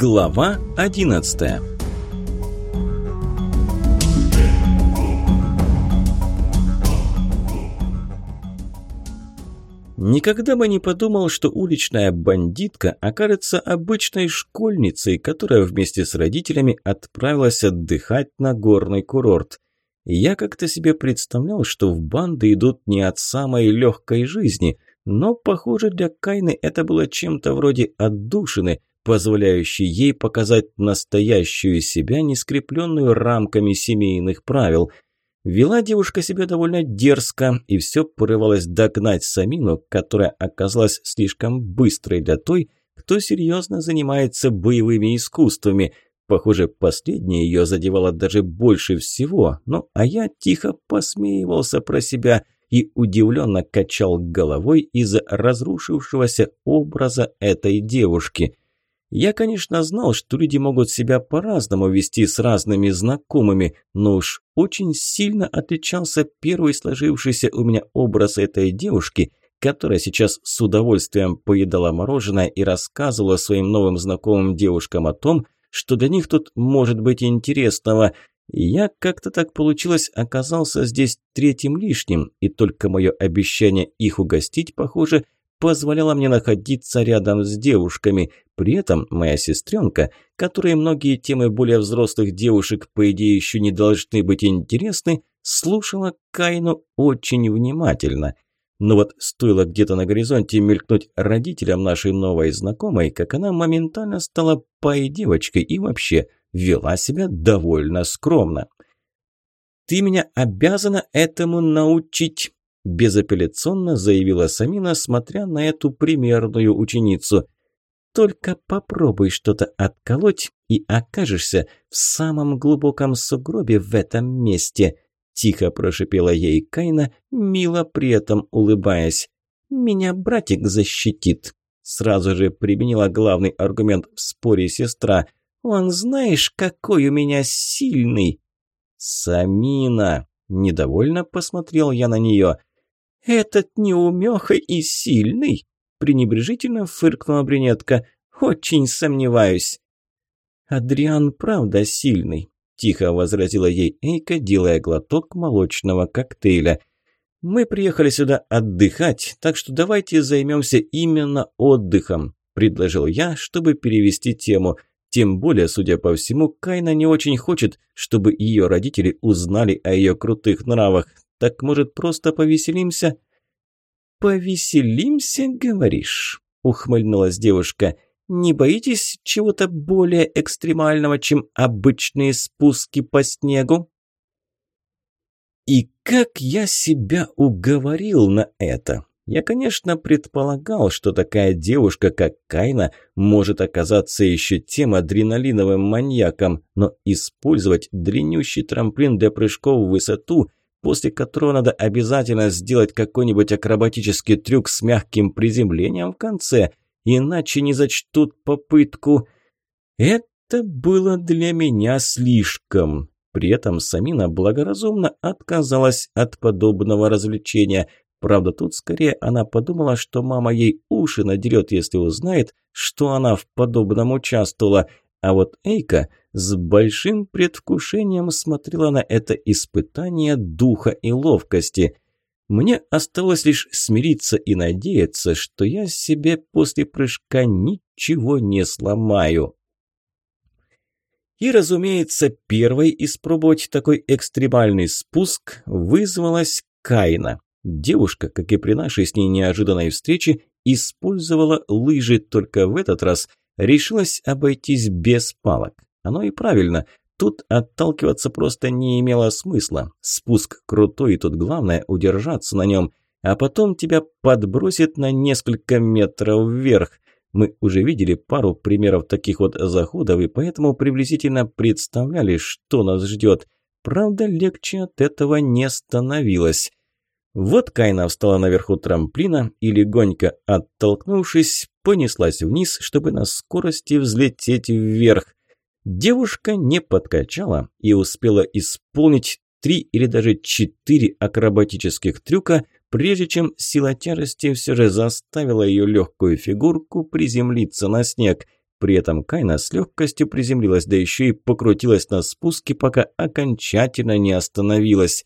Глава 11 Никогда бы не подумал, что уличная бандитка окажется обычной школьницей, которая вместе с родителями отправилась отдыхать на горный курорт. Я как-то себе представлял, что в банды идут не от самой легкой жизни, но, похоже, для Кайны это было чем-то вроде отдушины, позволяющей ей показать настоящую себя, не скрепленную рамками семейных правил – Вела девушка себя довольно дерзко и все порывалась догнать Самину, которая оказалась слишком быстрой для той, кто серьезно занимается боевыми искусствами. Похоже, последнее ее задевало даже больше всего, ну а я тихо посмеивался про себя и удивленно качал головой из-за разрушившегося образа этой девушки. Я, конечно, знал, что люди могут себя по-разному вести с разными знакомыми, но уж очень сильно отличался первый сложившийся у меня образ этой девушки, которая сейчас с удовольствием поедала мороженое и рассказывала своим новым знакомым девушкам о том, что для них тут может быть интересного. Я как-то так получилось оказался здесь третьим лишним, и только мое обещание их угостить, похоже, – позволяла мне находиться рядом с девушками. При этом моя сестренка, которой многие темы более взрослых девушек, по идее, еще не должны быть интересны, слушала Кайну очень внимательно. Но вот стоило где-то на горизонте мелькнуть родителям нашей новой знакомой, как она моментально стала пай-девочкой и вообще вела себя довольно скромно. «Ты меня обязана этому научить», безапелляционно заявила Самина, смотря на эту примерную ученицу. «Только попробуй что-то отколоть, и окажешься в самом глубоком сугробе в этом месте», тихо прошипела ей Кайна, мило при этом улыбаясь. «Меня братик защитит», сразу же применила главный аргумент в споре сестра. «Он знаешь, какой у меня сильный!» «Самина!» – недовольно посмотрел я на нее. «Этот неумеха и сильный?» – пренебрежительно фыркнула брюнетка. «Очень сомневаюсь». «Адриан правда сильный», – тихо возразила ей Эйка, делая глоток молочного коктейля. «Мы приехали сюда отдыхать, так что давайте займемся именно отдыхом», – предложил я, чтобы перевести тему. Тем более, судя по всему, Кайна не очень хочет, чтобы ее родители узнали о ее крутых нравах, так, может, просто повеселимся?» «Повеселимся, говоришь?» – ухмыльнулась девушка. «Не боитесь чего-то более экстремального, чем обычные спуски по снегу?» И как я себя уговорил на это? Я, конечно, предполагал, что такая девушка, как Кайна, может оказаться еще тем адреналиновым маньяком, но использовать дренющий трамплин для прыжков в высоту после которого надо обязательно сделать какой-нибудь акробатический трюк с мягким приземлением в конце, иначе не зачтут попытку. Это было для меня слишком. При этом Самина благоразумно отказалась от подобного развлечения. Правда, тут скорее она подумала, что мама ей уши надерет, если узнает, что она в подобном участвовала. А вот Эйка с большим предвкушением смотрела на это испытание духа и ловкости. Мне осталось лишь смириться и надеяться, что я себе после прыжка ничего не сломаю. И, разумеется, первой испробовать такой экстремальный спуск вызвалась Кайна. Девушка, как и при нашей с ней неожиданной встрече, использовала лыжи, только в этот раз решилась обойтись без палок. Оно и правильно. Тут отталкиваться просто не имело смысла. Спуск крутой, и тут главное удержаться на нем. А потом тебя подбросит на несколько метров вверх. Мы уже видели пару примеров таких вот заходов, и поэтому приблизительно представляли, что нас ждет. Правда, легче от этого не становилось. Вот Кайна встала наверху трамплина и, легонько оттолкнувшись, понеслась вниз, чтобы на скорости взлететь вверх. Девушка не подкачала и успела исполнить три или даже четыре акробатических трюка, прежде чем сила тяжести все же заставила ее легкую фигурку приземлиться на снег. При этом Кайна с легкостью приземлилась, да еще и покрутилась на спуске, пока окончательно не остановилась.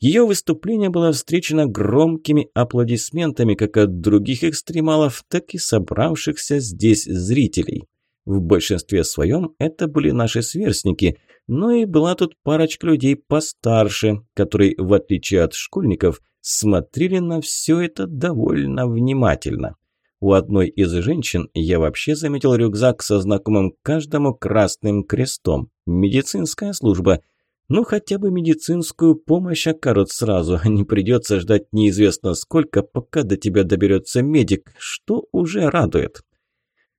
Ее выступление было встречено громкими аплодисментами как от других экстремалов, так и собравшихся здесь зрителей. В большинстве своем это были наши сверстники, но и была тут парочка людей постарше, которые, в отличие от школьников, смотрели на все это довольно внимательно. У одной из женщин я вообще заметил рюкзак со знакомым каждому красным крестом. Медицинская служба. Ну, хотя бы медицинскую помощь окажут сразу, а не придется ждать неизвестно сколько, пока до тебя доберется медик, что уже радует.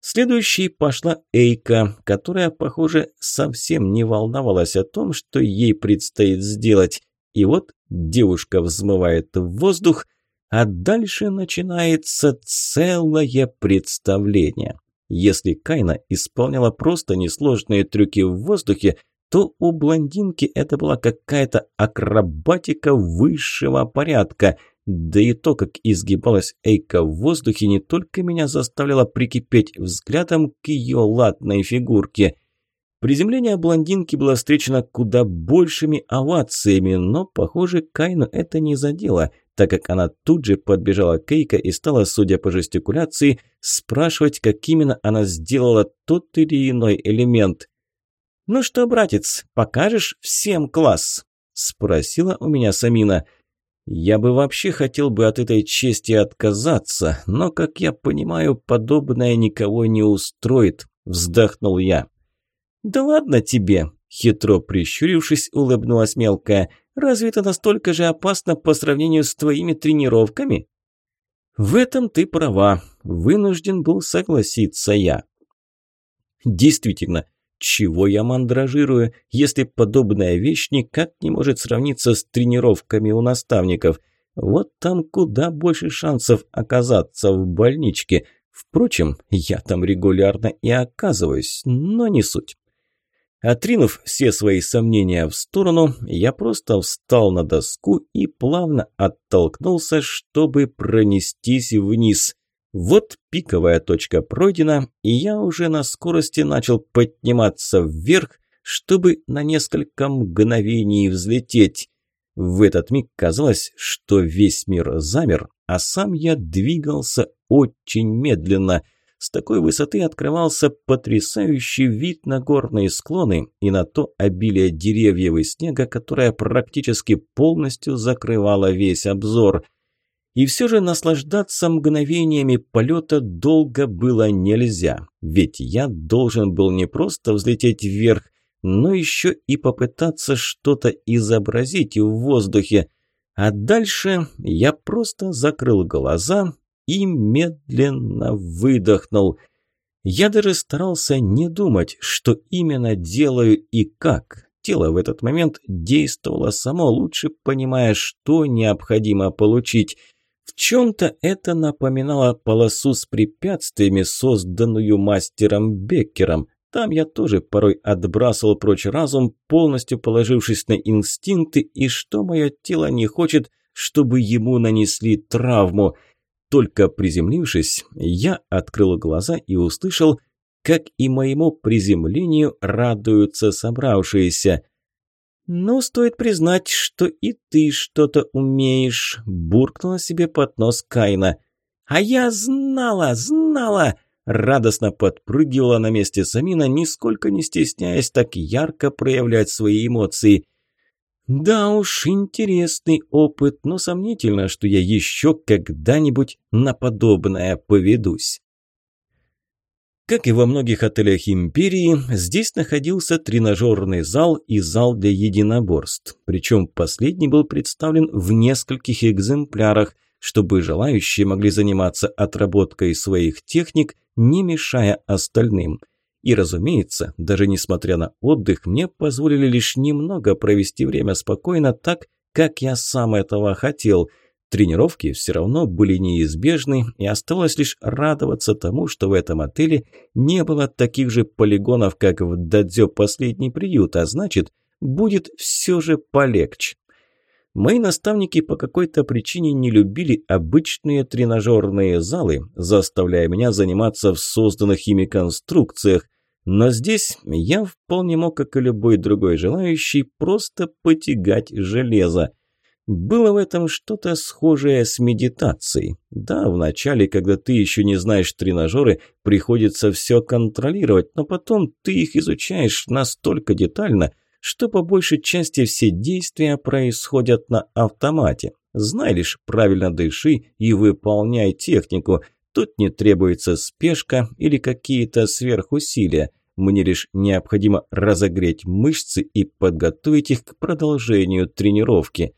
Следующей пошла Эйка, которая, похоже, совсем не волновалась о том, что ей предстоит сделать. И вот девушка взмывает в воздух – а дальше начинается целое представление. Если Кайна исполняла просто несложные трюки в воздухе, то у блондинки это была какая-то акробатика высшего порядка. Да и то, как изгибалась Эйка в воздухе, не только меня заставляло прикипеть взглядом к ее латной фигурке. Приземление блондинки было встречено куда большими овациями, но, похоже, Кайну это не задело – так как она тут же подбежала к Кейка и стала, судя по жестикуляции, спрашивать, как именно она сделала тот или иной элемент. «Ну что, братец, покажешь всем класс?» – спросила у меня Самина. «Я бы вообще хотел бы от этой чести отказаться, но, как я понимаю, подобное никого не устроит», – вздохнул я. «Да ладно тебе», – хитро прищурившись, улыбнулась мелкая – Разве это настолько же опасно по сравнению с твоими тренировками? В этом ты права. Вынужден был согласиться я. Действительно, чего я мандражирую, если подобная вещь никак не может сравниться с тренировками у наставников? Вот там куда больше шансов оказаться в больничке. Впрочем, я там регулярно и оказываюсь, но не суть. Отринув все свои сомнения в сторону, я просто встал на доску и плавно оттолкнулся, чтобы пронестись вниз. Вот пиковая точка пройдена, и я уже на скорости начал подниматься вверх, чтобы на несколько мгновений взлететь. В этот миг казалось, что весь мир замер, а сам я двигался очень медленно – с такой высоты открывался потрясающий вид на горные склоны и на то обилие деревьев и снега, которое практически полностью закрывало весь обзор. И все же наслаждаться мгновениями полета долго было нельзя, ведь я должен был не просто взлететь вверх, но еще и попытаться что-то изобразить в воздухе. А дальше я просто закрыл глаза и медленно выдохнул. Я даже старался не думать, что именно делаю и как. Тело в этот момент действовало само, лучше понимая, что необходимо получить. В чем-то это напоминало полосу с препятствиями, созданную мастером Беккером. Там я тоже порой отбрасывал прочь разум, полностью положившись на инстинкты и что мое тело не хочет, чтобы ему нанесли травму – только приземлившись, я открыл глаза и услышал, как и моему приземлению радуются собравшиеся. «Ну, стоит признать, что и ты что-то умеешь», – буркнула себе под нос Кайна. «А я знала, знала!» Радостно подпрыгивала на месте Самина, нисколько не стесняясь так ярко проявлять свои эмоции – да уж, интересный опыт, но сомнительно, что я еще когда-нибудь на подобное поведусь. Как и во многих отелях империи, здесь находился тренажерный зал и зал для единоборств. Причем последний был представлен в нескольких экземплярах, чтобы желающие могли заниматься отработкой своих техник, не мешая остальным – и, разумеется, даже несмотря на отдых, мне позволили лишь немного провести время спокойно так, как я сам этого хотел. Тренировки все равно были неизбежны, и оставалось лишь радоваться тому, что в этом отеле не было таких же полигонов, как в Дадзё последний приют, а значит, будет все же полегче. Мои наставники по какой-то причине не любили обычные тренажерные залы, заставляя меня заниматься в созданных ими конструкциях, но здесь я вполне мог, как и любой другой желающий, просто потягать железо. Было в этом что-то схожее с медитацией. Да, вначале, когда ты еще не знаешь тренажеры, приходится все контролировать, но потом ты их изучаешь настолько детально, что по большей части все действия происходят на автомате. Знай лишь, правильно дыши и выполняй технику. Тут не требуется спешка или какие-то сверхусилия. Мне лишь необходимо разогреть мышцы и подготовить их к продолжению тренировки.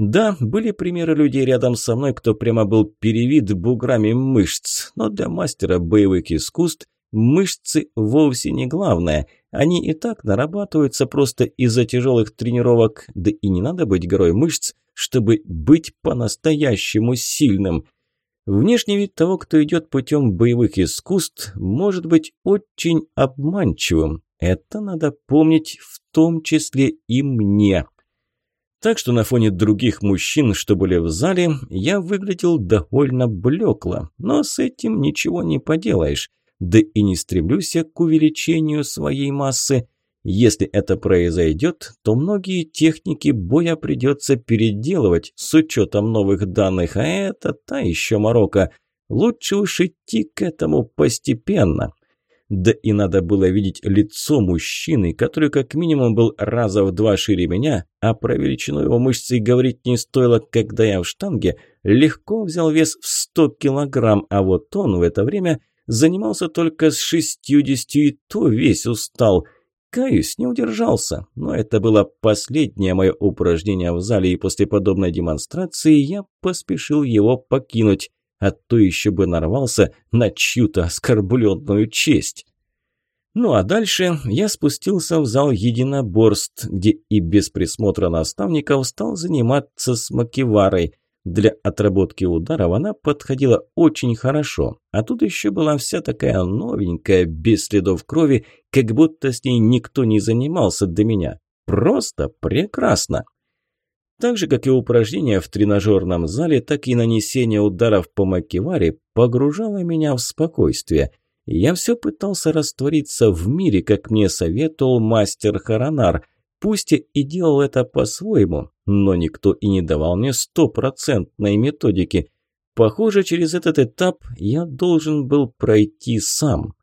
Да, были примеры людей рядом со мной, кто прямо был перевид буграми мышц, но для мастера боевых искусств мышцы вовсе не главное. Они и так нарабатываются просто из-за тяжелых тренировок, да и не надо быть горой мышц, чтобы быть по-настоящему сильным. Внешний вид того, кто идет путем боевых искусств, может быть очень обманчивым. Это надо помнить в том числе и мне. Так что на фоне других мужчин, что были в зале, я выглядел довольно блекло, но с этим ничего не поделаешь. Да и не стремлюсь я к увеличению своей массы. Если это произойдет, то многие техники боя придется переделывать с учетом новых данных, а это та еще морока. Лучше уж идти к этому постепенно. Да и надо было видеть лицо мужчины, который как минимум был раза в два шире меня, а про величину его мышцы говорить не стоило, когда я в штанге легко взял вес в 100 килограмм, а вот он в это время занимался только с 60 и то весь устал. Каюсь, не удержался, но это было последнее мое упражнение в зале, и после подобной демонстрации я поспешил его покинуть а то еще бы нарвался на чью-то оскорбленную честь. Ну а дальше я спустился в зал единоборств, где и без присмотра наставников стал заниматься с макеварой. Для отработки ударов она подходила очень хорошо, а тут еще была вся такая новенькая, без следов крови, как будто с ней никто не занимался до меня. Просто прекрасно! Так же, как и упражнения в тренажерном зале, так и нанесение ударов по макеваре погружало меня в спокойствие. Я все пытался раствориться в мире, как мне советовал мастер Харанар. Пусть и делал это по-своему, но никто и не давал мне стопроцентной методики. Похоже, через этот этап я должен был пройти сам.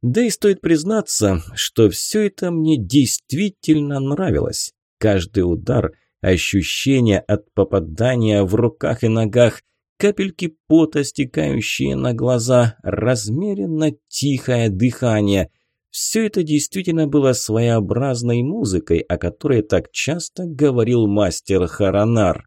Да и стоит признаться, что все это мне действительно нравилось. Каждый удар – ощущения от попадания в руках и ногах, капельки пота, стекающие на глаза, размеренно тихое дыхание. Все это действительно было своеобразной музыкой, о которой так часто говорил мастер Харанар.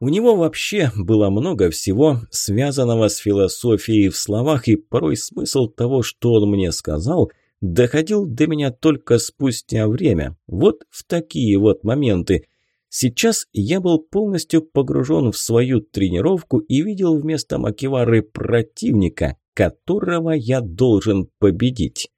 У него вообще было много всего, связанного с философией в словах, и порой смысл того, что он мне сказал – доходил до меня только спустя время. Вот в такие вот моменты. Сейчас я был полностью погружен в свою тренировку и видел вместо Макивары противника, которого я должен победить.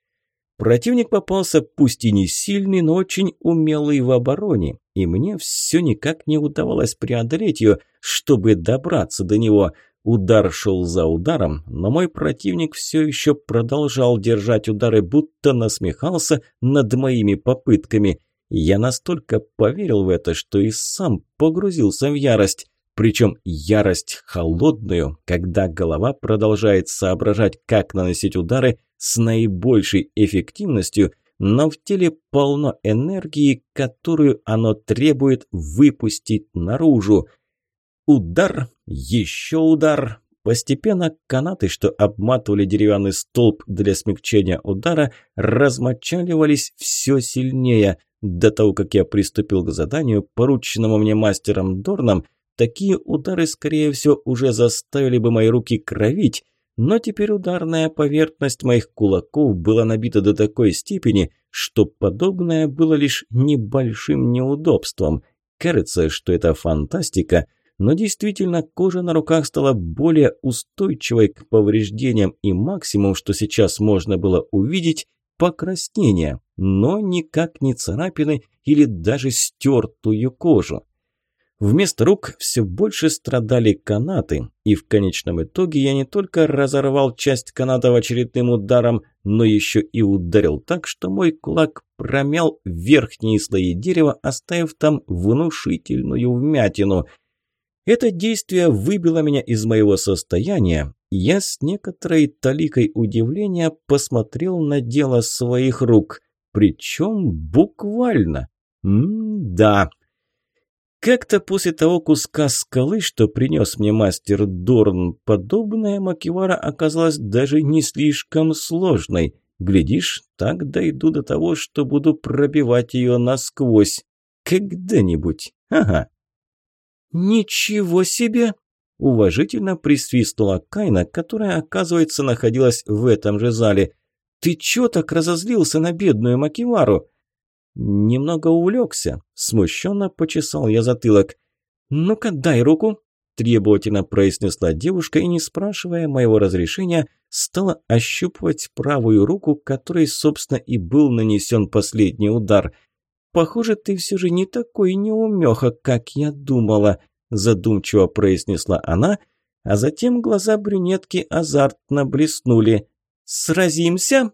Противник попался пусть и не сильный, но очень умелый в обороне, и мне все никак не удавалось преодолеть ее, чтобы добраться до него – Удар шел за ударом, но мой противник все еще продолжал держать удары, будто насмехался над моими попытками. Я настолько поверил в это, что и сам погрузился в ярость. Причем ярость холодную, когда голова продолжает соображать, как наносить удары с наибольшей эффективностью, но в теле полно энергии, которую оно требует выпустить наружу. Удар, еще удар. Постепенно канаты, что обматывали деревянный столб для смягчения удара, размочаливались все сильнее. До того, как я приступил к заданию, порученному мне мастером Дорном, такие удары, скорее всего, уже заставили бы мои руки кровить, но теперь ударная поверхность моих кулаков была набита до такой степени, что подобное было лишь небольшим неудобством. Кажется, что это фантастика – но действительно кожа на руках стала более устойчивой к повреждениям и максимум, что сейчас можно было увидеть – покраснение. но никак не царапины или даже стертую кожу. Вместо рук все больше страдали канаты, и в конечном итоге я не только разорвал часть канатов очередным ударом, но еще и ударил так, что мой кулак промял верхние слои дерева, оставив там внушительную вмятину. Это действие выбило меня из моего состояния, и я с некоторой таликой удивления посмотрел на дело своих рук, причем буквально. М-да. Как-то после того куска скалы, что принес мне мастер Дорн, подобная макивара оказалась даже не слишком сложной. Глядишь, так дойду до того, что буду пробивать ее насквозь. Когда-нибудь. Ага. «Ничего себе!» – уважительно присвистнула Кайна, которая, оказывается, находилась в этом же зале. «Ты чё так разозлился на бедную Макивару?» «Немного увлекся», – смущенно почесал я затылок. «Ну-ка, дай руку», – требовательно произнесла девушка и, не спрашивая моего разрешения, стала ощупывать правую руку, которой, собственно, и был нанесен последний удар. «Похоже, ты все же не такой неумеха, как я думала», – задумчиво произнесла она, а затем глаза брюнетки азартно блеснули. «Сразимся?»